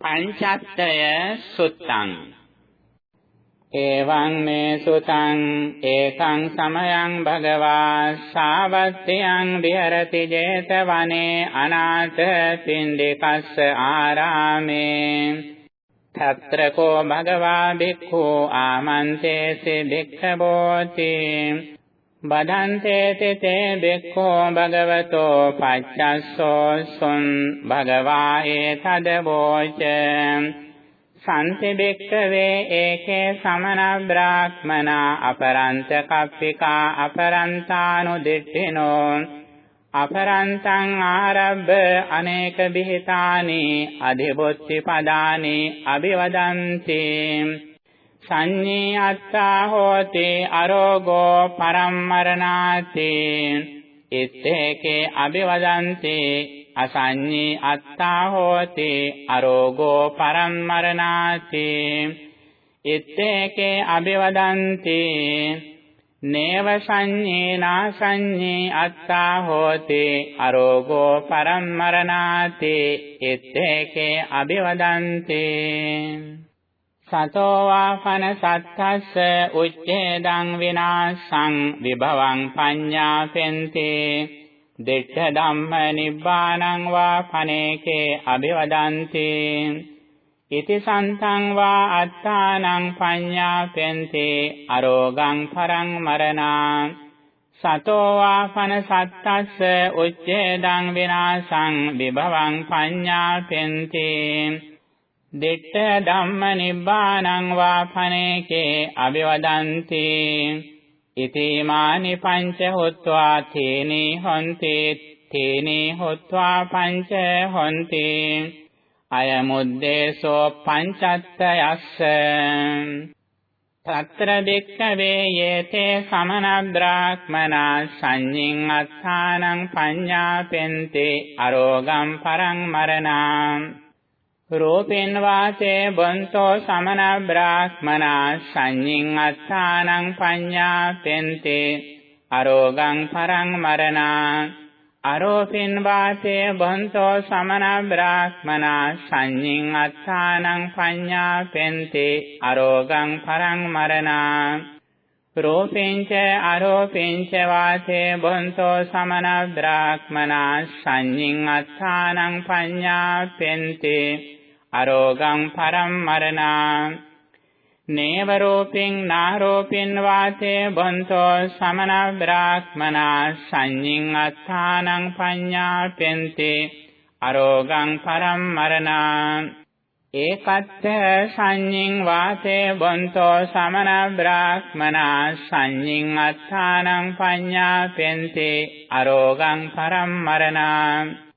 පංචත්තය සුත්තං. එවං මේ සුතං ඒකං සමයං භගවා සාවත්තියං විහෙරති 제තවනේ අනාථ පින්ඩිකස්ස ආරාමේ. తත්‍ර කෝ භගවා භික්ඛු ආමන්තේසි භික්ඛවෝති. බදන්තේ තේ බෙක්ඛෝ භගවතෝ පච්චස්සෝ සුන් භගවා ඒතදවෝච සම්ති බෙක්ඛවේ ඒකේ සමන බ්‍රාහ්මනා අපරන්ත කප්පිකා අපරන්තානුදිට්ඨිනෝ අපරන්තං ආරබ්බ අනේක බිහිතානි අධිබොත්ති පදානි අභිවදන්ති සංඤේ අත්තා හෝති අරෝගෝ පරම්මරණාති. ඉත්තේකේ අභිවදන්ති අසඤ්ඤේ අත්තා හෝති අරෝගෝ පරම්මරණාති. ඉත්තේකේ අභිවදන්ති නේව සංඤේ නාසඤ්ඤේ අත්තා හෝති අරෝගෝ පරම්මරණාති. ඉත්තේකේ අභිවදන්ති. සතෝ වාපන සත්තස්ස උච්ඡේදං විනාශං විභවං පඤ්ඤාපෙන්තේ දෙච්ඡ ධම්ම නිබ්බානං වා පනේකේ අභිවදන්ති. ඉති සන්තං වා අත්තානං පඤ්ඤාපෙන්තේ අරෝගං පරං මරණා. සතෝ වාපන සත්තස්ස උච්ඡේදං විනාශං විභවං පඤ්ඤාපෙන්තේ දිට්ඨ ධම්ම නිබ්බානං වාපනේකේ අභිවදන්ති ඉතිමානි පංච හොත්වා තේනේ හොන්ති තේනේ හොත්වා පංච හොන්ති අයමුද්දේසෝ පංචත්තයස්ස తත්‍ර දෙක්ඛවේ යේතේ සමන බ්‍රාහ්මනා සංඤින් අත්තානං පඤ්ඤාපෙන්තේ අරෝගම් පරං මරණං රූපෙන් වාසේ බොන්තෝ සමන බ්‍රාහ්මනා සංඤින් අත්තානං පඤ්ඤාපෙන්තේ අරෝගං පරං මරණා අරෝපෙන් වාසේ බොන්තෝ සමන බ්‍රාහ්මනා සංඤින් අත්තානං පඤ්ඤාපෙන්තේ අරෝගං පරං මරණා රූපෙන්ච අරෝපෙන්ච වාසේ බොන්තෝ සමන බ්‍රාහ්මනා සංඤින් අත්තානං පඤ්ඤාපෙන්තේ අරෝගං පරම් මරණා. නේව රූපින් නාරෝපින් වාතේ බොන්තෝ සමන බ්‍රාහ්මනා සංඤින් අත්තානං පඤ්ඤාපෙන්තේ. අරෝගං පරම් මරණා. ඒකත්ථ සංඤින් වාතේ බොන්තෝ සමන බ්‍රාහ්මනා සංඤින් අත්තානං පඤ්ඤාපෙන්තේ. අරෝගං පරම් මරණා.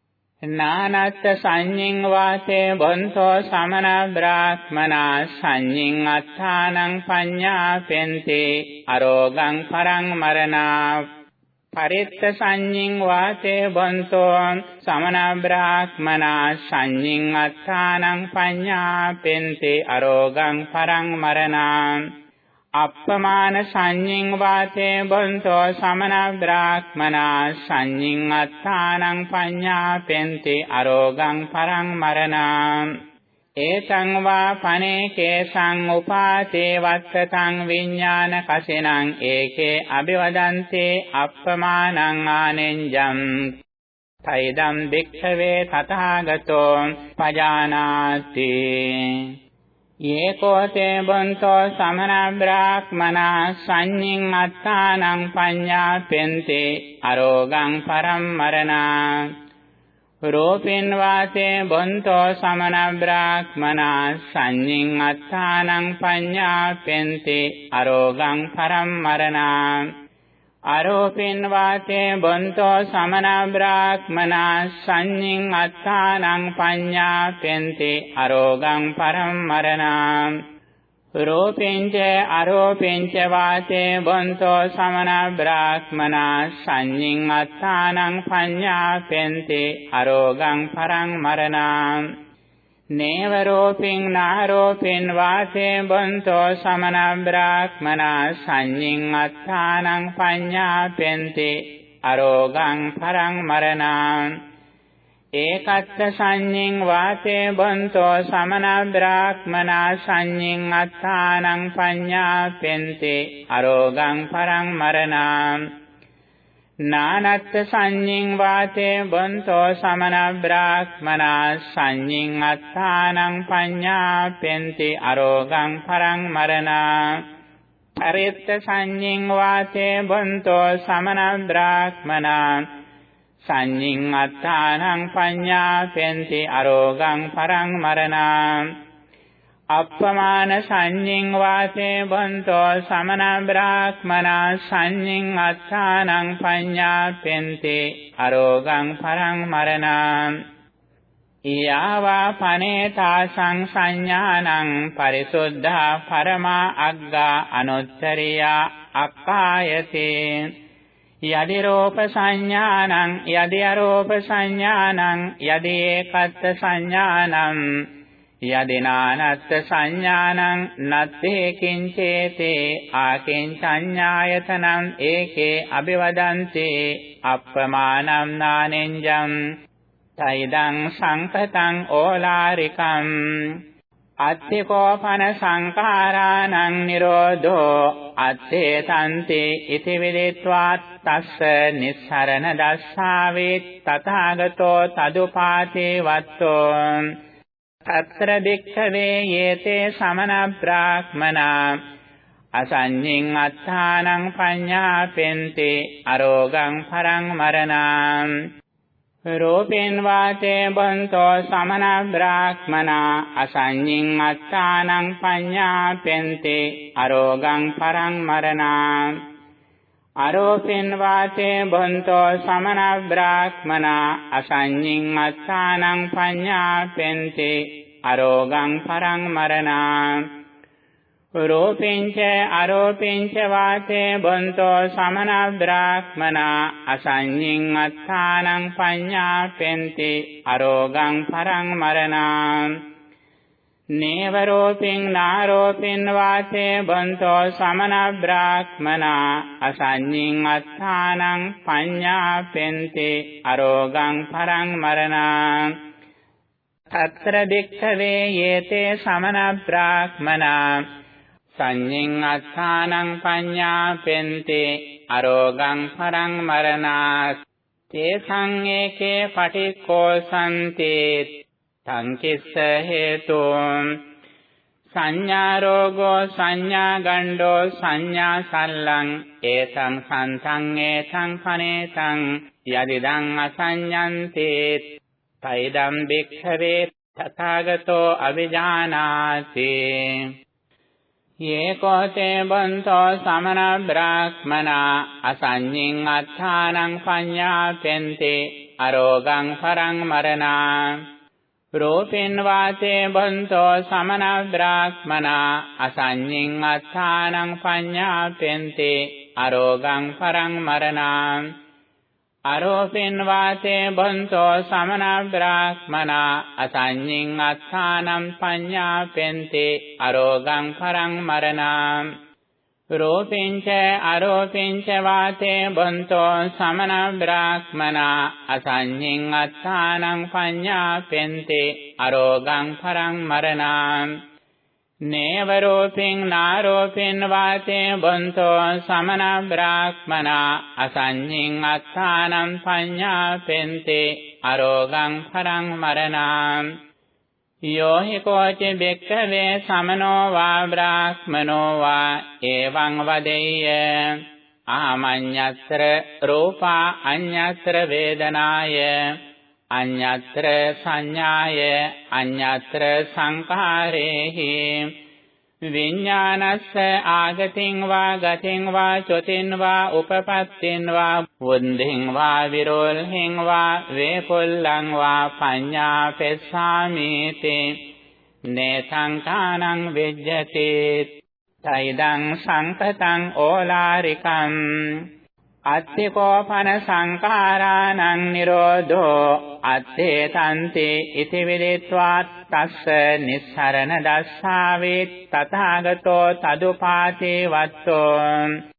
නානත්ත සංඤින් වාසේ බොන්තෝ සමන බ්‍රාහ්මනා සංඤින් අත්තානං පඤ්ඤාපෙන්තේ අරෝගං පරං මරණා පරිත්ත සංඤින් වාසේ බොන්තෝ සමන බ්‍රාහ්මනා සංඤින් අත්තානං පඤ්ඤාපෙන්තේ අරෝගං පරං මරණා අප්පමාන සංඤින් වාතේ බොන්තෝ සමන බ්‍රාහ්මනා සංඤින් අත්තානං පඤ්ඤාපෙන්ති අරෝගං පරං මරණං ඒතං වා පනේ කේසං උපාතේ වත්තතං විඥාන කසිනං ඒකේ අභිවදන්තේ අප්පමානං ආනෙන්ජම් තයිදම් භික්ඛවේ තථාගතෝ පජානාති යේකෝතේ බන්තෝ සමන බ්‍රාහ්මනා සංඤින් අත්තානං පඤ්ඤාපෙන්තේ අරෝගං පරම් මරණා රූපෙන් වාසේ බන්තෝ සමන බ්‍රාහ්මනා සංඤින් අත්තානං පඤ්ඤාපෙන්තේ අරෝගං පරම් මරණා අරෝපෙන් වාතේ බොන්තෝ සමන බ්‍රාහ්මනා සංඤින් අත්තානං පඤ්ඤාපෙන්ති අරෝගං පරම් මරණා. රූපෙන්ච අරෝපෙන්ච වාතේ බොන්තෝ සමන බ්‍රාහ්මනා සංඤින් අත්තානං පඤ්ඤාපෙන්ති අරෝගං පරං මරණා. නේව රෝපින් නාරෝපින් වාසේ බොන්තෝ සමන බ්‍රාහ්මනා සංඤින් අත්තානං පඤ්ඤාපෙන්ති අරෝගං පරං මරණං ඒකත්ත සංඤින් වාතේ බොන්තෝ සමන බ්‍රාහ්මනා සංඤින් අත්තානං පඤ්ඤාපෙන්තේ අරෝගං පරං මරණං නානත්ත සංඤින් වාතේ බොන්තෝ සමන බ්‍රාහ්මනා සංඤින් අත්තානං පඤ්ඤාපෙන්තේ අරෝගං පරං මරණං පරිත්ත සංඤින් වාතේ බොන්තෝ සමන බ්‍රාහ්මනා සංඤින් අත්තානං පඤ්ඤාපෙන්ති අරෝගං පරං මරණං අප්පමාන සංඤින් වාසේ බොන්තෝ සමන බ්‍රාහ්මනා සංඤින් අත්තානං පඤ්ඤාපෙන්ති අරෝගං පරං මරණං ඊයාවා පනේතා සංසඤ්ඤානං පරිසුද්ධා පරමා අග්ගා අනුත්තරියා අක්කායතේ යදි රූප සංඥානං යදි අරූප සංඥානං යදි ඒකත්ත සංඥානං යදි නානත්ත සංඥානං නත්තේ කිංචේතේ ආකෙන් සංඥායතනං ඒකේ අபிවදන්තේ අප්‍රමාණං නානෙන්ජං තයිදං සංකතං ඕලාරිකං අත්තිකෝපන සංඛාරාණං නිරෝධෝ අත්තේ තන්ති ඉති විදිත්වා තස්ස නිස්සරණ දස්සාවේ තථාගතෝ තදුපාතේ වත්තෝ తත්‍ර භික්ඛවේ යේතේ සමන බ්‍රාහ්මනා අසඤ්ඤින් අත්තානං පඤ්ඤාපෙන්ති අරෝගං පරං මරණං රූපෙන් වාතේ බන්තෝ සමන බ්‍රාහ්මනා අසඤ්ඤින් අත්තානං පඤ්ඤාපෙන්ති අරෝගං පරං මරණා අරෝපෙන් වාතේ බන්තෝ සමන බ්‍රාහ්මනා අසඤ්ඤින් අත්තානං පඤ්ඤාපෙන්ති අරෝගං පරං මරණා රූපෙන්ච අරෝපෙන්ච වාතේ බොන්තෝ සමන බ්‍රාහ්මනා අසඤ්ඤින් අත්තානං පඤ්ඤාපෙන්ති අරෝගං පරං මරණං නේව රූපෙන් නාරෝපෙන් වාතේ බොන්තෝ සමන බ්‍රාහ්මනා අසඤ්ඤින් අත්තානං පඤ්ඤාපෙන්ති අරෝගං පරං මරණං తත්‍ර දික්ඛවේ යේතේ සමන බ්‍රාහ්මනා සංඤින් අත්ථානං පඤ්ඤාපෙන්තේ අරෝගං පරං මරණා තේ සංඝේකේ පටික්කෝසන්තේ තං කිස්ස හේතුං සංඥා රෝගෝ සංඥා ගණ්ඩෝ සංඥා සල්ලං ඒතං සන්තං ඒතං පනේතං යදිදං අසඤ්ඤන්තේ තයිදම් බික්ඛවේ තථාගතෝ අවිජානාති යේකෝතේ බන්තෝ සමන බ්‍රාහ්මනා අසඤ්ඤින් අත්ථානං පඤ්ඤාපෙන්තේ අරෝගං පරං මරණා රූපෙන් වාතේ බන්තෝ සමන බ්‍රාහ්මනා අසඤ්ඤින් අත්ථානං පඤ්ඤාපෙන්තේ අරෝගං පරං මරණා අරෝපෙන් වාතේ බොන්තෝ සමන බ්‍රාහ්මනා අසඤ්ඤින් අත්ථානම් පඤ්ඤාපෙන්තේ අරෝගං පරං මරණං රෝපෙන්ච අරෝපෙන්ච වාතේ බොන්තෝ සමන බ්‍රාහ්මනා අසඤ්ඤින් අත්ථානම් පඤ්ඤාපෙන්තේ අරෝගං පරං මරණං. නේව රූපෙන් නාරෝපෙන් වාතේ බොන්තෝ සමන බ්‍රාහ්මනා අසඤ්ඤින් අත්තානම් පඤ්ඤාපෙන්තේ අරෝගං පරං මරණං. යෝ හි කෝච බෙක්ඛවේ සමනෝ වා බ්‍රාහ්මනෝ වා එවං වදෙය්‍ය ආමඤ්ඤත්‍ර රූපා අඤ්ඤත්‍ර වේදනාය අඤ්ඤත්‍ර සංඥාය අඤ්ඤත්‍ර සංඛාරේහි විඥානස්ස ආගතින් වා ගතින් වා චොතින් වා උපපත්තින් වා වුන්දින් වා විරෝල්හින් වා වේපොල්ලං වා පඤ්ඤා පෙස්සාමීති නේ සංඛානං විජ්ජති තයිදං සංකතං ඕලාරිකං. අත්තිකෝපන සංඛාරාණං නිරෝධෝ අත්තේ තන්ති ඉති විදිත්වා තස්ස නිස්සරණ දස්සාවේ තථාගතෝ තදුපාතේ වත්තෝ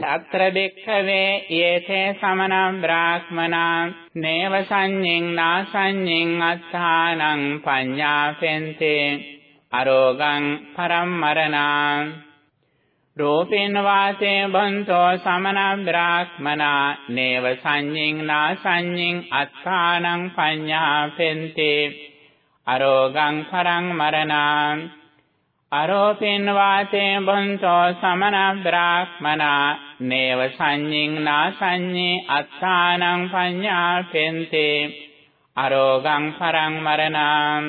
తత్ర బిక్కవే ఏతే సమనం బ్రాహ్మణాం నేవ సంజ్ఞిం నా సంజ్ఞిం అస్థానం పඤ్ఞాపెంతే అరోగం పరం మరణాం රූපෙන් වාසේ බන්තෝ සමන බ්‍රාහ්මනා නේව සංඤ්ඤින් නා සංඤ්ඤින් අත්ථානං පඤ්ඤාපෙන්ති අරෝගං පරං මරණං අරෝපෙන් වාසේ බන්තෝ සමන බ්‍රාහ්මනා නේව සංඤින් නාසඤ්ඤේ අත්තානං පඤ්ඤාපෙන්තේ අරෝගං පරං මරණං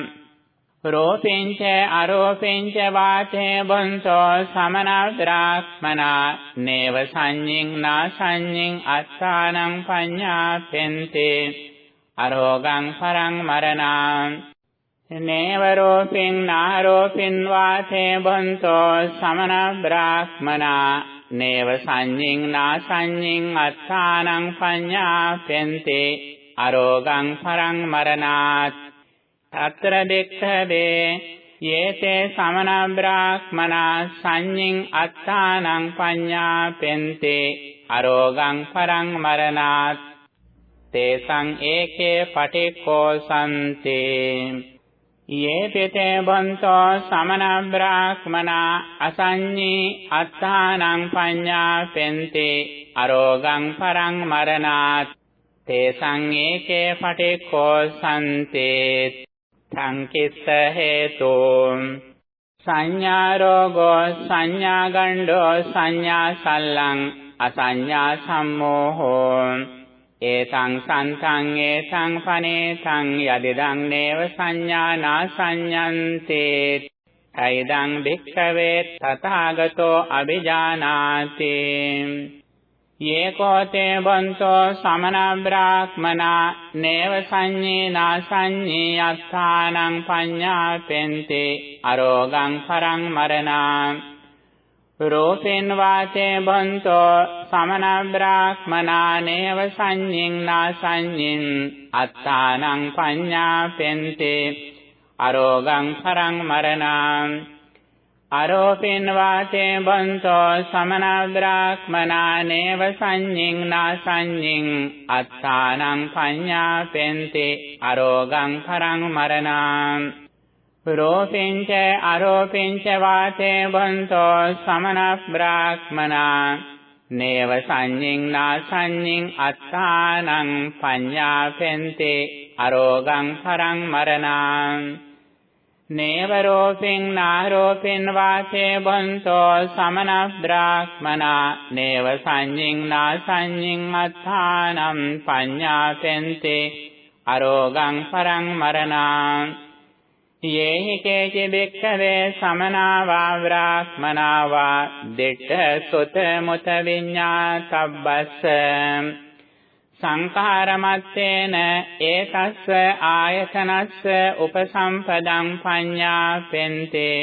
රෝපෙන්ච අරෝපෙන්ච වාතේ බොන්තෝ සමන බ්‍රාහ්මනා නේව සංඤින් නාසඤ්ඤින් අත්තානං පඤ්ඤාපෙන්තේ අරෝගං පරං මරණං නේව රෝපින් නාරෝපින් වාතේ බොන්තෝ සමන බ්‍රාහ්මනා නේව සංඤින් නාසඤ්ඤින් අත්තානං පඤ්ඤාපෙන්තේ අරෝගං පරං මරණාත්. తත්‍ර දෙක්ඛවේ යේතේ සමන බ්‍රාහ්මනා සංඤින් අත්තානං පඤ්ඤාපෙන්තේ අරෝගං පරං මරණාත්. තේසං ඒකේ පටික්ඛෝ සම්තේ යේ පිතේ බන්තෝ සමන බ්‍රාහ්මනා අසඤ්ඤී අත්තානං පඤ්ඤා පෙන්තේ අරෝගං පරං මරණාත් තේසං ඒකේ පටික්ඛෝ සම්තේ සංකිස්ස හේතු සංඥා රෝගෝ සංඥා ගණ්ඩෝ සංඥා සල්ලං අසඤ්ඤා සම්මෝහෝ ඒතං සන්තං ඒතං පනේතං යදිදං නේව සංඥානා සංඤන්තේ. තයිදං භික්ඛවේ තථාගතෝ අභිජානාති. යේකෝතේ බන්තෝ සමන බ්‍රාහ්මනා නේව සංඤේනා සංඤේ අත්තානං පඤ්ඤාපෙන්තේ. අරෝගං පරං මරණං රෝපෙන් වාචේ බන්තෝ සමන බ්‍රාහ්මනානේව සංඤින් නාසඤ්ඤින් අත්තානං පඤ්ඤාපෙන්තේ අරෝගං පරං මරණං අරෝපෙන් වාචේ බන්තෝ සමන බ්‍රාහ්මනානේව සංඤින් නාසඤ්ඤින් අත්තානං පඤ්ඤාපෙන්තේ අරෝගං පරං මරණං රෝපෙන්ච අරෝපෙන්ච වාතේ බන්තෝ සමන බ්‍රාහ්මනා නේව සංඤින් නාසඤ්ඤින් අත්තානං පඤ්ඤාපෙන්තේ අරෝගං පරං මරණං නේව රෝපෙන් නාරෝපෙන් වාතේ බන්තෝ සමන බ්‍රාහ්මනා නේව සංඤින් නාසඤ්ඤින් අත්තානං පඤ්ඤාපෙන්තේ අරෝගං පරං මරණං යේහි කේචි බික්ඛවේ සමනා වා බ්‍රාහ්මනා වා දිට්ඨ සුත මුත විඤ්ඤාතබ්බස්ස සංඛාරමත්තේන ඒතස්ස ආයතනස්ස උපසම්පදං පඤ්ඤාපෙන්තේ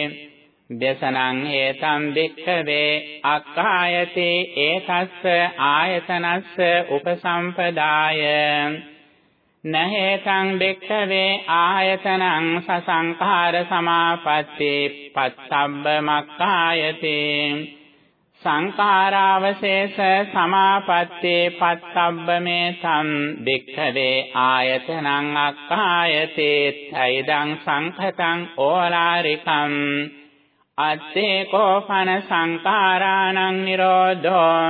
දසනං හේතම් බික්ඛවේ අක්ඛායති ඒතස්ස ආයතනස්ස උපසම්පදාය නහේතං දෙක්ඛවේ ආයතනං සසංඛාර සමාපatti පත්තබ්බ මක්ඛායති. සංඛාරාවශේෂ සමාපatti පත්තබ්බ මේතං දෙක්ඛවේ ආයතනං අක්ඛායති. තයිදං සංඛතං ඕලාරිකං අත්තේ කෝපන සංඛාරාණං නිරෝධෝ.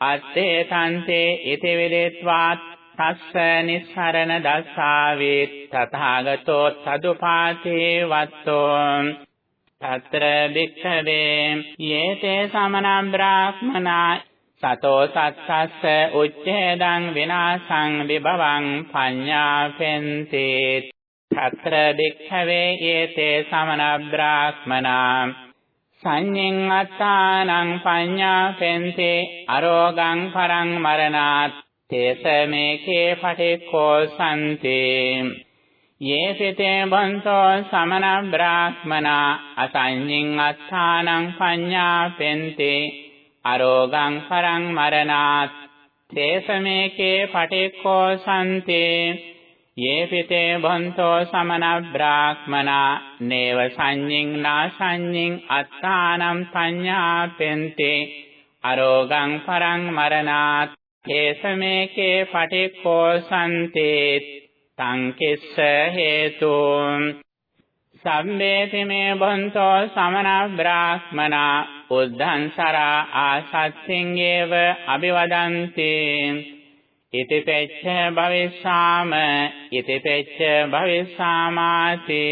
අත්තේ තන්තේ ඉති විදෙත්වාත් තස්ස නිස්සරණ දස්සාවේ තථාගතෝ තදුපාතේ වත්තෝ తත්‍ර භික්ඛවේ යේතේ සමන බ්‍රාහ්මනා සතෝ සත්තස්ස උච්ඡේදං විනාසං විභවං පඤ්ඤාපෙන්තේ తත්‍ර භික්ඛවේ යේතේ සමන බ්‍රාහ්මනා සංඤ්ඤං අත්තානං පඤ්ඤාපෙන්තේ අරෝගං පරං මරණාත් තේසමේකේ පටික්ඛෝ සම්තේ යේ සිතේ බන්තෝ සමන බ්‍රාහ්මනා අසඤ්ඤින් අත්ථානං පඤ්ඤාපෙන්තේ අරෝගං පරං මරණාත්. තේසමේකේ පටික්ඛෝ සම්තේ යේ පිතේ බන්තෝ සමන බ්‍රාහ්මනා නේව සංඤින් නාසඤ්ඤින් අත්ථානං පඤ්ඤාපෙන්තේ අරෝගං පරං මරණාත්. හේසමේකේ පටික්ඛෝ සම්තේ තං කිස්ස හේතුං සම්මේති මේ බොන්තෝ සමන බ්‍රාහ්මනා උද්ධං සරා ආසත්තින් ඒව අභිවදන්ති. ඉති පෙච්ච භවිස්සාම ඉති පෙච්ච භවිස්සාමාති.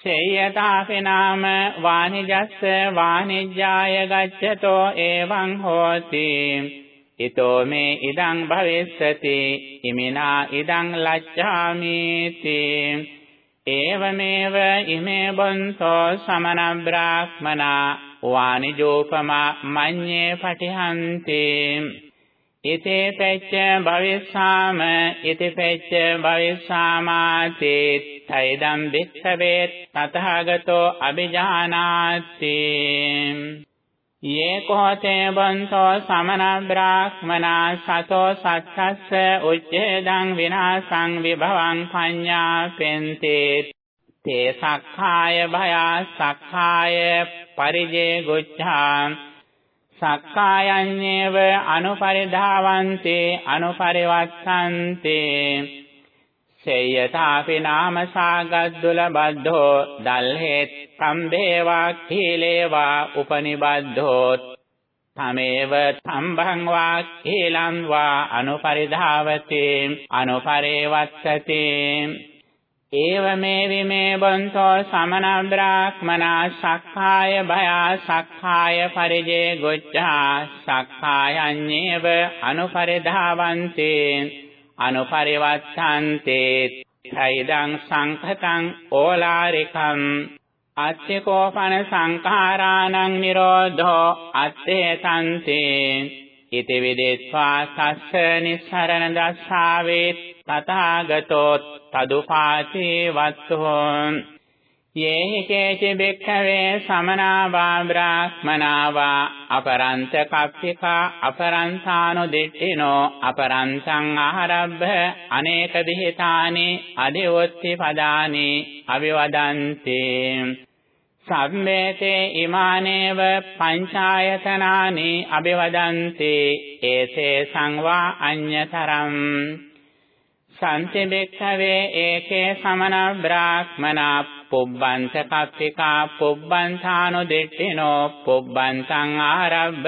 සේයතාපි නාම වානිජස්ස වානිජ්ජාය ගච්ඡතෝ එවං හෝති. ඊතෝ මේ ඉදං භවිස්සති ඉමිනා ඉදං ලච්ඡාමිති. ඒවමේව ඉමේ බොන්තෝ සමන බ්‍රාහ්මනා වානිජෝපමා මඤ්ඤේ පටිහන්ති ඉතේ පෙච්ච භවිස්සාම ඉති පෙච්ච භවිස්සාමාති. තයිදම් වික්ඛවේ තථාගතෝ අபிජානාති යේ කෝතේ බන්තෝ සමන බ්‍රාහ්මනා සතෝ සත්තස්ස උච්ඡේදං විනාසං විභවං පඤ්ඤාපෙන්තේ තේ සක්ඛාය භය සක්ඛාය පරිජේ ගුච්ඡා සක්කායඤ්ඤේව අනුපරිධාවන්තේ අනුපරිවත්තන්තේ සේයතාපි නාම සාගද්දුල බද්ධෝ දල්හෙත් සම්බේවා කීලේවා උපනිබද්ධෝ තමේව සම්භං වා කීලං වා අනුපරිධාවතේ අනුපරේවත්තතේ ඒවමේ විමේ බොන්තෝ සමන බ්‍රාහ්මනා සක්ඛාය භයා සක්ඛාය පරිජේ ගොච්ඡා සක්ඛායඤ්ඤේව අනුපරිධාවන්තේ අනුපරිවත්තන්තේ ත්‍යිදං සංඛතං ඕලාරිකං අත්ථකෝපන සංඛාරාණං නිරෝධෝ අත්තේ තන්තේ ඉති විදෙත්වා සස්ස නිස්සරණ දස්සාවේ තථාගතෝ තදුපාචේ වත්තෝ යේහි කේචි බෙක්ඛවේ සමනා වා බ්‍රාහ්මනා වා අපරන්ත කප්පිකා අපරන්තානු දිට්ඨිනෝ අපරන්තං ආරබ්බ අනේක විහිතානි අදිවොත්ති පදානි අවිවදන්ති. සම්මේතේ ඉමානේව පංචායතනානි අභිවදන්ති ඒසේ සංවා අඤ්‍යතරම් සන්ති බෙක්ඛවේ ඒකේ සමන බ්‍රාහ්මනා පුබ්බන්ත කප්පිකා පුබ්බන්තානු දෙට්ඨිනෝ පුබ්බන්තං ආරබ්බ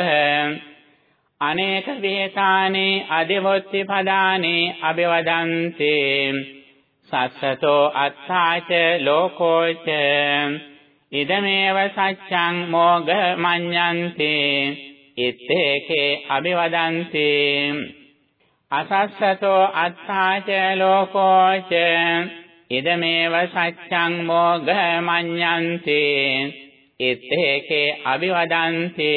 අනේක විහෙතානේ අදිවොත්ති පදානේ අභිවදන්තේ. සස්සතෝ අත්ථාච ලෝකෝච. ඉදමේව සච්ඡං මෝඝ මඤ්ඤන්තේ. ඉත්තේකේ අභිවදන්තේ. අසස්සතෝ අත්ථාච ලෝකෝච. ඉදමේව සච්ඡං මෝඝ මඤ්ඤන්ති ඉත්තේකේ අවිවදන්ති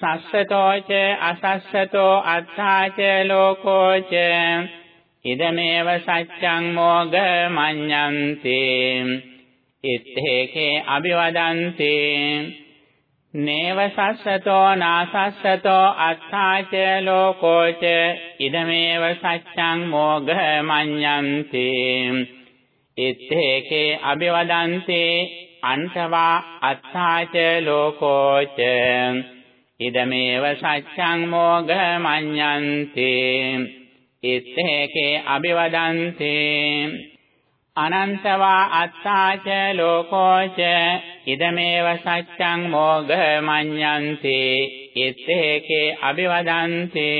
සස්සතෝච අසස්සතෝ අත්ථාච ලෝකෝච ඉදමේව සච්ඡං මෝඝ මඤ්ඤන්ති ඉත්තේකේ අවිවදන්ති නේව සස්සතෝ නාසස්සතෝ අත්ථාච ලෝකෝච ඉදමේව සච්ඡං මෝඝ මඤ්ඤන්ති. ඉත්තේකේ අභිවදන්තේ අන්තවා අත්ථාච ලෝකෝච ඉදමේව සච්ඡං මෝඝ මඤ්ඤන්ති. ඉත්තේකේ අභිවදන්තේ අනන්තවා අත්තාච ලෝකෝච ඉදමේව සච්ඡං මෝඝ මඤ්ඤන්ති ඉත්තේකේ අභිවදන්ති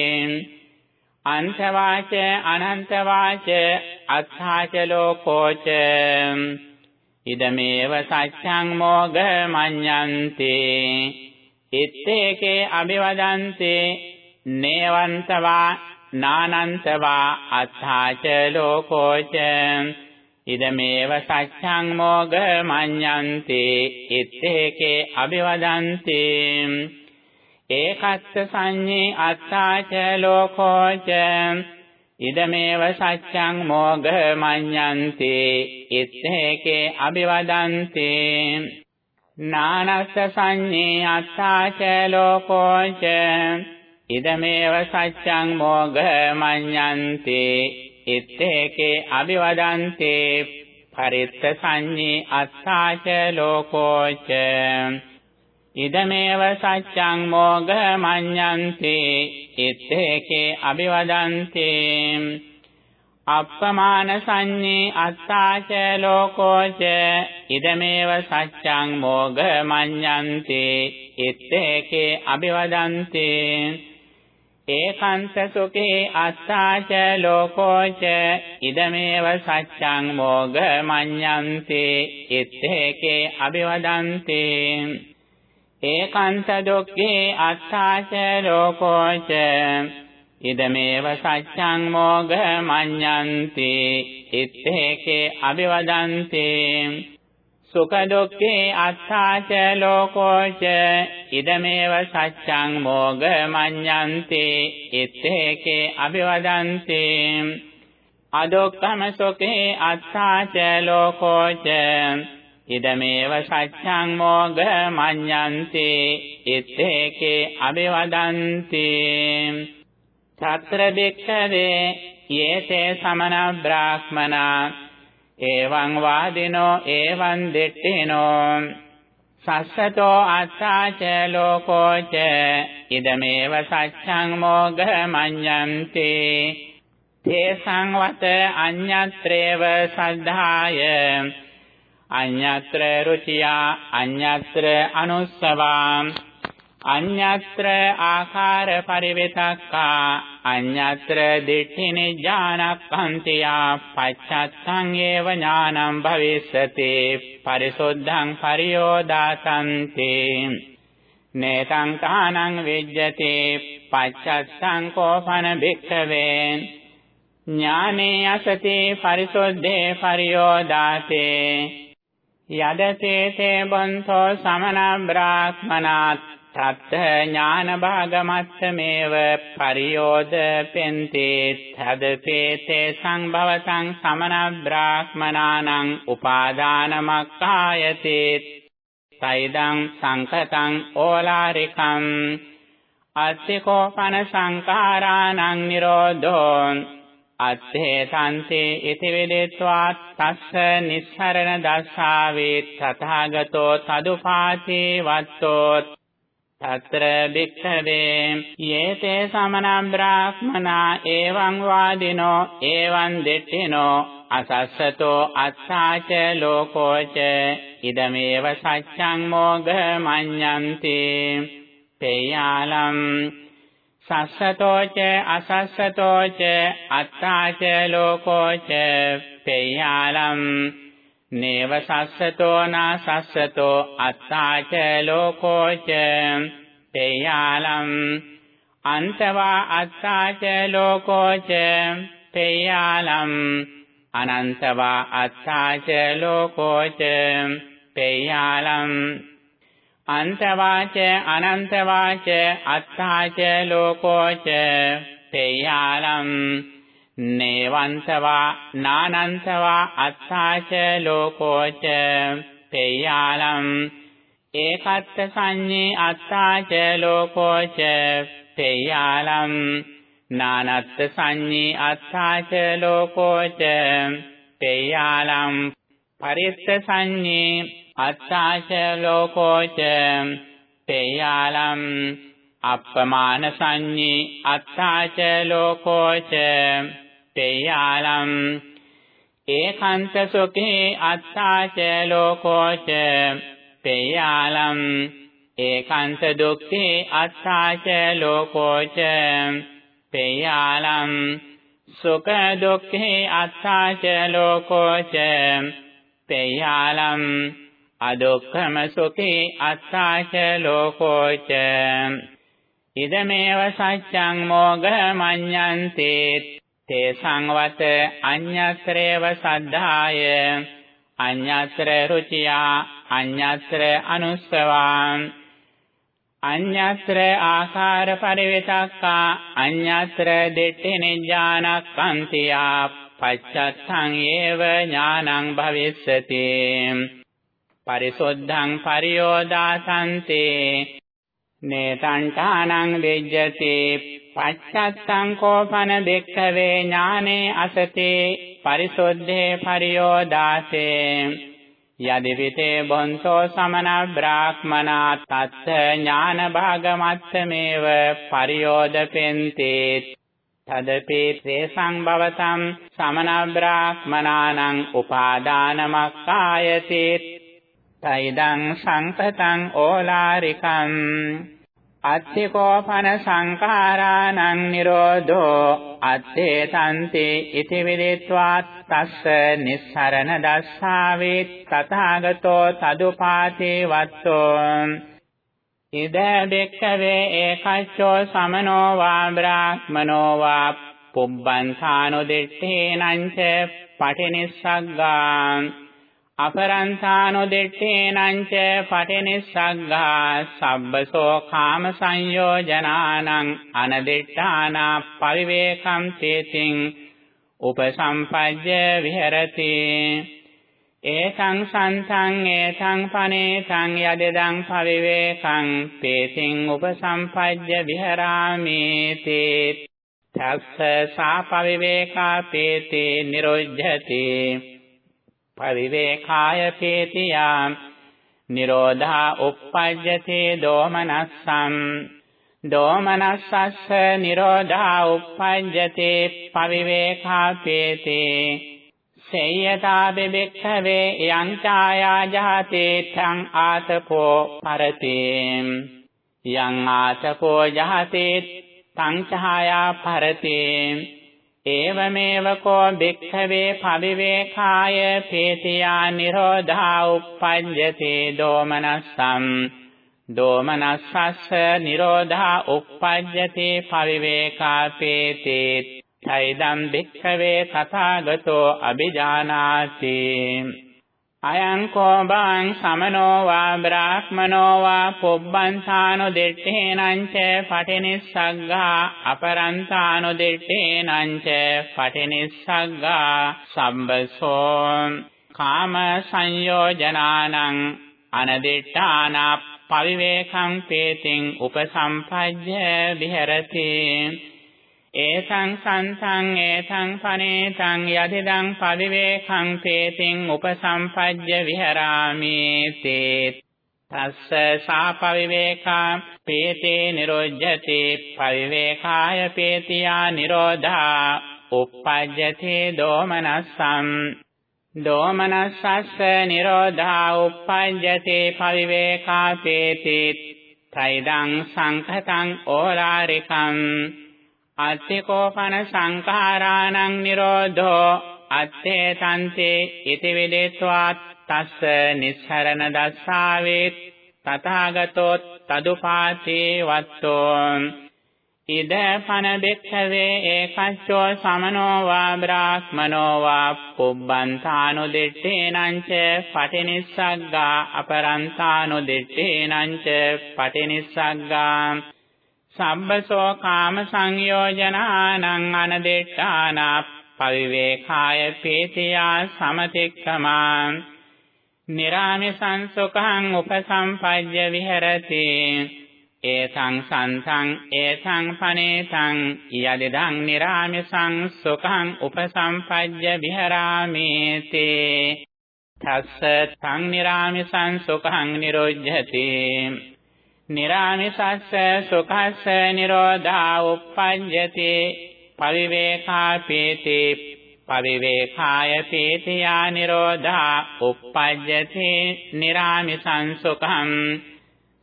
අන්තවාච අනන්තවාච අත්තාච ලෝකෝච ඉදමේව සච්ඡං මෝඝ මඤ්ඤන්ති ඉත්තේකේ අභිවදන්ති නේවන්තවා නානන්තවා අත්තාච ලෝකෝච ඉදමේව සච්ඡං මෝඝ මඤ්ඤන්ති ඉත්තේකේ අභිවදන්ති. ඒකස්ස සංඤේ අත්තාච ලෝකෝච ඉදමේව සච්ඡං මෝඝ මඤ්ඤන්ති ඉත්තේකේ අභිවදන්ති. නානස්ස සංඤේ අත්තාච ලෝකෝච ඉදමේව සච්ඡං මෝඝ මඤ්ඤන්ති ඉත්තේකේ අභිවදන්තේ පරිත්ත සංඤේ අත්තාච ලෝකෝච ඉදමේව සත්‍යං මෝග මඤ්ඤන්ති ඉත්තේකේ අභිවදන්ති අප්පමාන සංඤේ අත්තාච ලෝකෝච ඉදමේව සත්‍යං මෝග මඤ්ඤන්ති ඉත්තේකේ අභිවදන්ති ඒකාන්ත සුඛේ අත්තාච ලෝකෝච ඉදමේව සත්‍යං මෝග මඤ්ඤන්ති ඉත්තේකේ අභිවදන්ති. ඒකාන්ත දුක්ඛේ අත්තාච ලෝකෝච ඉදමේව සත්‍යං මෝග මඤ්ඤන්ති ඉත්තේකේ අභිවදන්ති. සුඛ දුක්ඛේ අත්ථාච ලෝකෝච ඉදමේව සච්ඡං මොග මඤ්ඤන්ති ඉත්තේකේ අභිවදන්ති අදොක්ඛම සුඛේ අත්ථාච ලෝකෝච ඉදමේව සච්ඡං මොග මඤ්ඤන්ති ඉත්තේකේ අභිවදන්ති ඡත්‍ර බික්ඛවේ යේතේ සමන බ්‍රාහ්මනා එවං වාදිනෝ එවං දිට්ඨිනෝ සස්සතෝ අත්තාච ලෝකෝච ඉදමේව සච්ඡං මෝඝ මඤ්ඤන්ති තේ සංවත අඤ්ඤත්‍රේව සද්ධාය. අඤ්ඤත්‍ර රුචියා අඤ්ඤත්‍ර අනුස්සවා. අඤ්ඤත්‍ර ආකාර පරිවිතක්කා අඤ්ඤත්‍ර දිඨිනි ඥානක්ඛන්තියා පච්චත්තං ඒව ඥානං භවිස්සති පරිසුද්ධං පරියෝදාසන්ති නේතං කානං විජ්ජති පච්චත්තං කෝපන භික්ඛවේ. ඥානේ අසති පරිසුද්ධේ පරියෝදාතේ යදතේ තේ බන්තෝ සමන බ්‍රාහ්මනාත් තත්ත ඥාන භාගමත්තමේව පරියෝද පෙන්තේ තදපේතේ සංභවතං සමන බ්‍රාහ්මනානං උපාදානමක්ඛායතේ තයිදං සංකතං ඕලාරිකං අත්තිකෝපන සංඛාරාණං නිරෝධෝ අත්තේ සම්තේ ඉති විදෙත්වා තස්ස නිස්සරණ දස්සාවේ තථාගතෝ තදුපාතේ වත්තෝ తత్ర භික්ඛවේ යේතේ සමන බ්‍රාහ්මනා එවං වාදිනෝ එවං දෙට්ඨිනෝ අසස්සතෝ අත්තාච ලෝකෝච ඉදමේව සච්ඡං මෝඝ මඤ්ඤන්ති පේයාලම් සස්සතෝච අසස්සතෝච අත්තාච ලෝකෝච පේයාලම් නේව සස්සතෝ නා සස්සතෝ අත්තාච ලෝකෝච තේයාලම් අන්තවා අත්තාච ලෝකෝච තේයාලම් අනන්තවා අත්තාච ලෝකෝච තේයාලම් අන්තවාච අනන්තවාච අත්තාච ලෝකෝච තේයාලම් නේවන්තවා නානන්තවා අත්තාච ලෝකෝච තේයාලම් ඒකත්ත සංඤේ අත්තාච ලෝකෝච තේයාලම් නානත්ත සංඤේ අත්තාච ලෝකෝච තේයාලම් පරිත්ත සංඤේ අත්තාච ලෝකෝච තේයාලම් අප්පමාන සංඤේ අත්තාච ලෝකෝච තේයාලම් ඒකාන්ත සුඛේ අත්තාච ලෝකෝච තේයාලම් ඒකාන්ත දුක්ඛේ අත්තාච ලෝකෝච තේයාලම් සුඛ දුක්ඛේ අත්තාච ලෝකෝච තේයාලම් අදුක්ඛම සුඛේ අත්තාච ලෝකෝච ඉදමේව සත්‍යං මෝඝ මඤ්ඤන්තේ තේ සංවත අඤ්ඤත්‍රේව සද්ධාය අඤ්ඤත්‍ර රුචියා අඤ්ඤත්‍ර අනුස්සවා අඤ්ඤත්‍ර ආකාර පරිවිතක්කා අඤ්ඤත්‍ර දිට්ඨි නිඥානක්ඛන්තියා පච්චත්තං ඒව ඥානං භවිස්සති පරිසොද්ධං පරියෝදාසන්තේ නේතංඨානං විජ්ජති පච්චත්තං කෝපන දෙක්ඛවේ ඥානේ අසතේ පරිසොද්ධේ පරියෝදාසේ යදිවිතේ බොන්තෝ සමන බ්‍රාහ්මනා තත්ත ඥාන භාගමත්තමේව පරියෝදපෙන්තේ තදපි තේසං භවතම් සමන බ්‍රාහ්මනානං උපාදානමක්ඛායති තයිදං සංකතං ඕලාරිකං අත්තිකෝපන සංඛාරාණං නිරෝධෝ අත්තේ තන්ති ඉති විදිත්වා තස්ස නිස්සරණ දස්සාවේ තථාගතෝ තදුපාතේ වත්තෝ ඉද බෙක්ඛවේ ඒකච්චෝ සමනෝ වා බ්‍රාහ්මනෝ වා පුබ්බන්තානුදිත්තේනං ච පටිනිස්සග්ගා අපරන්තානුදිත්තේනං ච පටිනිස්සග්ගා සබ්බසෝ කාම සංයෝජනානං අනදිත්තානා පරිවේකම් තේතින් උපසම්පජ්ජ විහෙරති ඒතං සන්තං ඒතං පනේතං යදෙදං පරිවේකං තේතින් උපසම්පජ්ජ විහෙරාමි තේ තස්ස සා පරිවේකා තේතේ නිරොජ්ජති පරිවේකාය පේතියා නිරෝධා uppajjati දෝමනස්සං දෝමනස්සස්ස නිරෝධා uppajjati පවිවේකා පේතේ සේයතා බෙබෙක්ඛවේ යං ඡායා ජහතේ තං ආතපෝ පරතේ යං ආතපෝ ජහතේ තං ඡායා පරතේ ඒවමේව කෝ භික්ඛවේ පවිවේකාය පේතියා නිරෝධා uppajjati දෝමනස්සම් දෝමනස්සස්ස නිරෝධා uppajjati පවිවේකා පේතේ තයිදම් භික්ඛවේ තථාගතෝ අபிජානාති අයං කෝබං සමනෝ වා බ්‍රාහ්මනෝ වා පුබ්බන්තානු දිත්තේනං ච පටිනිස්සග්ගා අපරන්තානු දිත්තේනං ච පටිනිස්සග්ගා සම්බසෝ කාම සංයෝජනානං අනදිඨානා පවිවේකං පේතින් උපසම්පජ්ජ විහෙරති ඒසං සන්තං ඒසං පනේතං යදිදං පවිවේකං තේතින් උපසම්පජ්ජ විහරාමි තේ තස්ස සා පවිවේකා පේතේ නිරොජ්ජති පවිවේකාය පේතියා නිරෝධා uppajjati දෝමනස්සං දෝමනස්සස්ස නිරෝධා uppajjati පවිවේකා පේති තයිදං සංඛතං ඕලාරිකං අත්තිකෝපන සංඛාරාණං නිරෝධෝ අත්තේ තන්තේ ඉති විදේत्वा තස්ස නිස්සරණ දස්සාවේ තථාගතෝ තදුපාතේ වත්තෝ ඉද පන බෙක්ඛවේ ඒකච්චෝ සමනෝ වා බ්‍රාහ්මනෝ වා පුබ්බන්තානු දිත්තේනං ච පටිනිස්සග්ගා අපරන්තානු දිත්තේනං ච පටිනිස්සග්ගා සම්බසෝ කාම සංයෝජනානං අනදෙට්ඨානා පවිවේකාය පේතියා සමතික්කමා නිරාමිසං සුඛං උපසම්පජ්ජ විහෙරති ඒතං සන්තං ඒතං පනේතං යදිදං නිරාමිසං සුඛං උපසම්පජ්ජ විහෙරාමේති තස්ස තං නිරාමිසං සුඛං නිරොජ්ජති නිරාමිසස්ස සුඛස්ස නිරෝධා uppajjati පවිවේකා පීති පවිවේකාය පීතියා නිරෝධා uppajjati නිරාමිසං සුඛං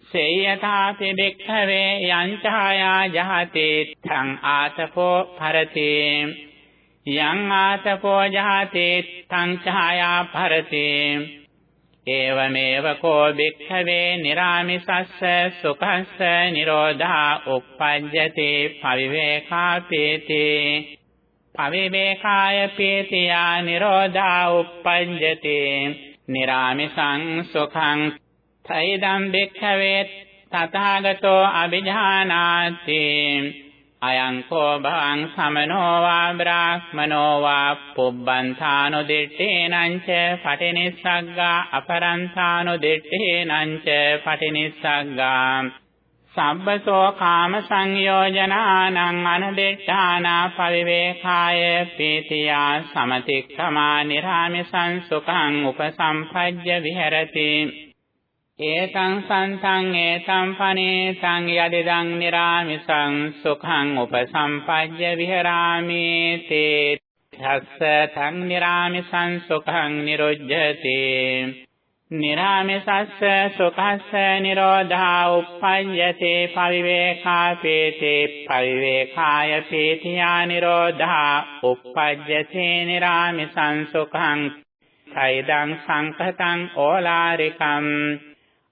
සේයතාපි භික්ඛවේ යං ඡායා ජහති තං ආතපෝ භරති යං ආතපෝ ජහති තං ඡායා භරති ඒවමේව කෝ භික්ඛවේ නිරාමිසස්ස සුඛස්ස නිරෝධා uppajjati පවිවේකා පීති පවිවේකාය පීතියා නිරෝධා uppajjati නිරාමිසං සුඛං. තයිදම් භික්ඛවේ තථාගතෝ අභිජානාති. අයං කෝ භවං සමනෝ වා බ්‍රාහ්මනෝ වා පුබ්බන්තානු දිත්තේනං ච පටිනිස්සග්ගා අපරන්තානු දිත්තේනං ච පටිනිස්සග්ගා සබ්බසෝ කාම සංයෝජනානං අනදෙට්ඨානා පවිවේකාය පීතියා සමතික්ඛමා නිරාමිසං සුඛං උපසම්පජ්ජ විහෙරති ඒතං සන්තං ඒතං පනේතං යදිදං නිරාමිසං සුඛං උපසම්පජ්ජ විහෙරාමි තේ ත්‍යස්ස තං නිරාමිසං සුඛං නිරුජ්ජති නිරාමසස්ස සුඛස්ස නිරෝධා uppajyate පවිවේකාපේතේ පවිවේකාය පේතියා නිරෝධා uppajyate නිරාමසං සුඛං කයිදං සංකතං ඕලාරිකම්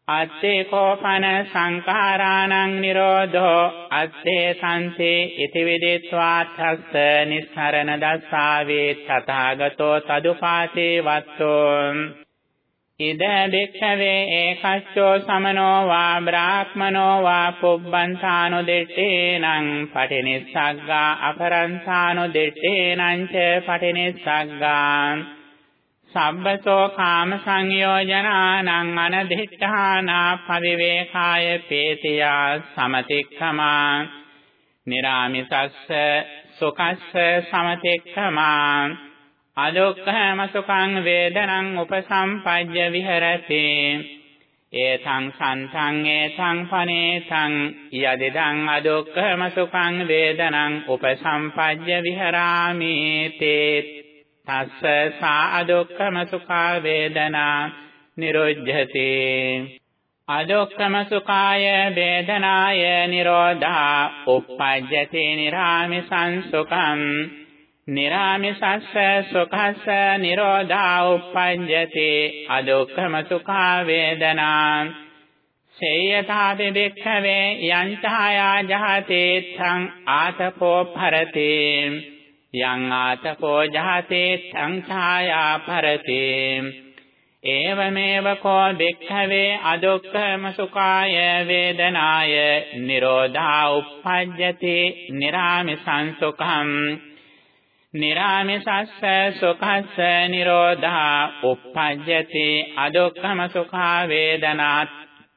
අත්තේ කෝපන සංඛාරාණං නිරෝධෝ. අත්තේ සම්සේ ඉති විදිත්වා තස්ස නිස්සරණ දස්සාවේ තථාගතෝ තදුපාතේ වත්තෝ. ඉද බික්ඛවේ ඒකච්චෝ සමනෝ වා බ්‍රාහ්මනෝ වා පුබ්බන්තානු දෙට්ඨේනං පටිනිස්සග්ගා අපරන්තානු දෙට්ඨේනං ච පටිනිස්සග්ගා. සබ්බතෝ කාම සංයෝජනානං අනදිඨානා පවිවේකාය පේතියා සමතික්ඛමා නිරාමිසස්ස සුකස්ස සමතික්ඛමා අදුක්ඛම සුඛං වේදනං උපසම්පජ්ජ විහෙරති ඒතං සන්තං ඒතං පනේතං යදිදං අදුක්ඛම සුඛං වේදනං උපසම්පජ්ජ විහෙරාමි තේ තස්ස සා අදුක්ඛම සුඛා වේදනා නිරුද්ධති අදුක්ඛම සුඛාය වේදනාය නිරෝධා uppajjati niramisan sukham නිරාමිසස්ස සුඛස්ස නිරෝධා uppajjati අදුක්ඛම සුඛා වේදනා. සේයථාපි භික්ඛවේ යංචායා ජහතේ ත්‍ං ආතපෝ භරති යං ආතපෝ ජහතේ ත්‍ං ඡායා භරති ඒවමේව කෝ භික්ඛවේ අදුක්ඛම සුඛාය වේදනාය නිරෝධා uppajjati නිරාමිසං සුඛං. නිරාමිසස්ස සුඛස්ස නිරෝධා uppajjati අදුක්ඛම සුඛා වේදනාත්.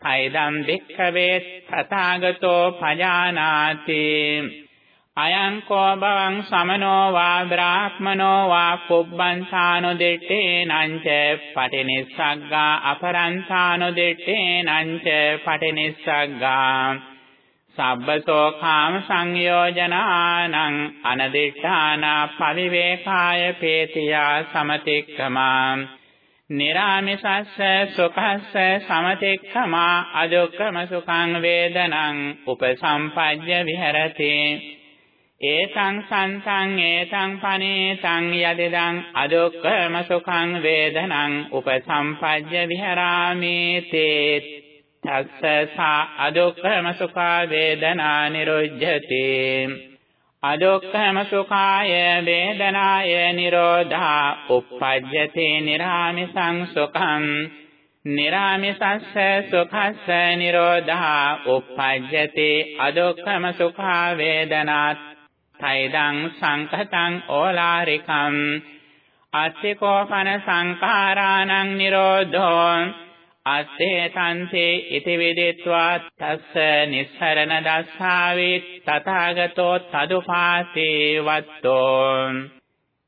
පයිදම් වික්ඛවේ තථාගතෝ පජානාති. අයං කෝ බවං සමනෝ වා බ්‍රාහ්මනෝ වා පුබ්බන්සානෝ දෙට්ඨේනං ච පටිනිස්සග්ගා අපරන්සානෝ දෙට්ඨේනං ච පටිනිස්සග්ගා සබ්බසෝ කාම සංයෝජනානං අනදිඨානා පවිවේකාය පේතියා සමතික්කමා නිරාමිසස්ස සුඛස්ස සමතික්කමා අදුක්ඛම සුඛං වේදනං උපසම්පජ්ජ විහෙරති ඒතං සන්තං ඒතං පනේතං යදිදං අදුක්ඛම සුඛං වේදනං උපසම්පජ්ජ විහෙරාමි තේ තස්ස සා අදුක්ඛම සුඛා වේදනා නිරුද්ධති. අදුක්ඛම සුඛාය වේදනාය නිරෝධා uppajjati niramisං සුඛං. නිරාමිසස්ස සුඛස්ස නිරෝධා uppajjati අදුක්ඛම සුඛා වේදනාත් තයිදං සංකතං ඕලාරිකම් අත්තිකෝපන සංඛාරාණං නිරෝධෝ අස්සේ සංසේ ඉති විදිත්වා තස්ස නිස්සරණ දස්සාවේ තථාගතෝ තදුපාසේ වත්තෝ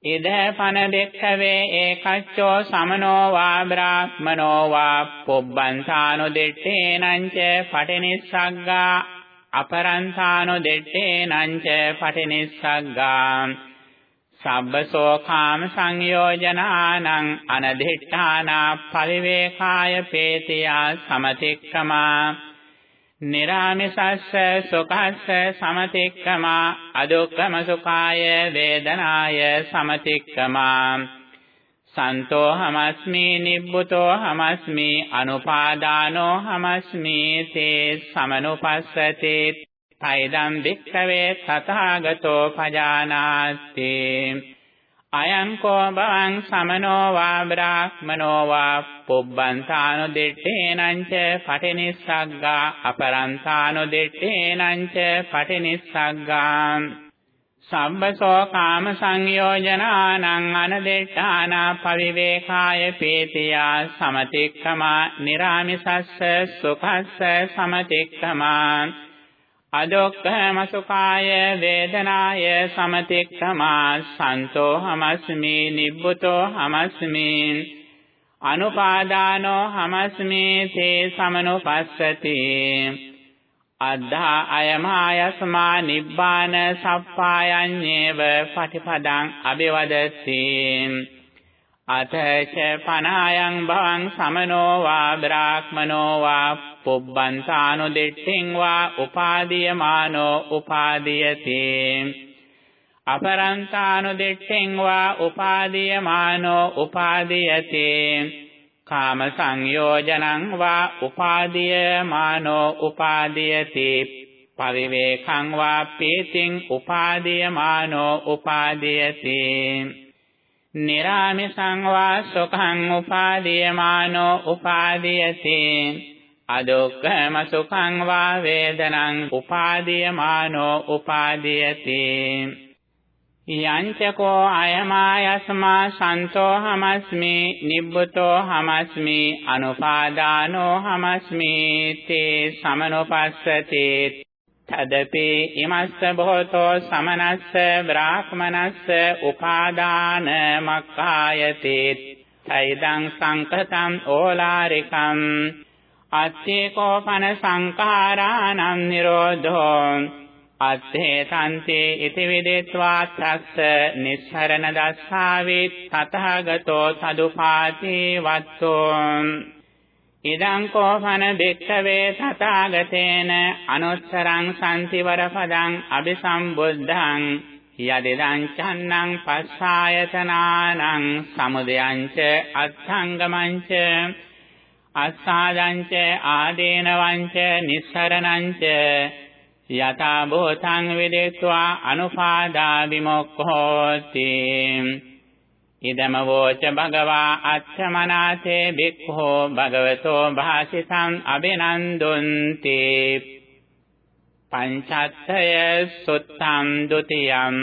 ඉද පන දෙක්ඛවේ ඒකච්චෝ සමනෝ වා බ්‍රාහ්මනෝ වා පුබ්බන්සානු දෙට්ඨේනං ච පටිනිස්සග්ගා අපරන්සානු දෙට්ඨේනං ච පටිනිස්සග්ගා. සබ්බසෝ කාම සංයෝජනානං අනදිඨානා පරිවේකාය පේතියා සමතික්කමා. නිරාමිසස්ස සුඛස්ස සමතික්කමා. අදුක්ඛම සුඛාය වේදනාය සමතික්කමා. සන්තෝ හමස්මි නිබ්බුතෝ හමස්මි අනුපාදානෝ හමස්මි තේ සමනුපස්සතේ තයිදම් වික්ඛවේ තථාගතෝ පජානාති අයං කෝ බවං සමනෝ වා බ්‍රාහ්මනෝ වා පුබ්බන්තානු දෙට්ඨේනං ච පටිනිස්සග්ගා අපරන්තානු දෙට්ඨේනං ච පටිනිස්සග්ගා සම්බසෝ කාම සංයෝජනානං අනදෙට්ඨානා පවිවේකාය පේතියා සමතික්කමා නිරාමිසස්ස සුඛස්ස සමතික්කමා අදොක්ඛම සුඛාය වේදනාය සමතික්ඛමා සන්තෝ හමස්මි නිබ්බුතෝ හමස්මි අනුපාදානෝ හමස්මි තේ සමනුපස්සති අද්ධා අයමායස්මා නිබ්බාන සප්පායඤ්ඤේව පටිපදං අபிවදති අතච පනායං භවං සමනෝ වා බ්‍රාහ්මනෝ වා පුබ්බන්තානුදිට්ඨින් වා උපාදීයමානෝ උපාදීයති. අපරන්තානුදිට්ඨින් වා උපාදීයමානෝ උපාදීයති. කාම සංයෝජනං වා උපාදීයමානෝ උපාදීයති. පරිවේඛං වා පීතිං උපාදීයමානෝ උපාදීයති. නිරාමිසං වා සුඛං උපාදීයමානෝ උපාදීයති. අදුක්ඛම සුඛං වා වේදනං උපාදීයමානෝ උපාදීයති. යංචකෝ අයමායස්මා සන්තෝ හමස්මි නිබ්බුතෝ හමස්මි අනුපාදානෝ හමස්මි තේ සමනුපස්සති. තදපි ඉමස්ස බොහෝතෝ සමනස්ස බ්‍රාහ්මනස්ස උපාදාන මක්ඛායති. තෛදං සංකතං ඕලාරිකං. අත්තේකෝපන සංඛාරාණං නිරෝධෝ. අත්තේ තන්තේ ඉති විදෙත්වා තස්ස නිස්සරණ දස්සාවේ තථාගතෝ සදුපාති වත්තෝ ඉදං කෝපන බික්ඛවේ තථාගතේන අනුස්සරං සම්තිවර පදං අபிසම්බුද්ධං යදිදං චන්නං පස්සායතනානං සමුදයං ච අත්ථංගමං ච අස්සාදං ච ආදීනවං ච නිස්සරණං ච යතා භූතං විදිස්වා අනුපාදා විමුක්ඛෝති. ඉදම වෝච භගවා අච්චමනාසේ බික්ඛෝ භගවතෝ භාසිතං අබිනන්දුන්ති පංචත්තය සුත්තං ဒ ුතියං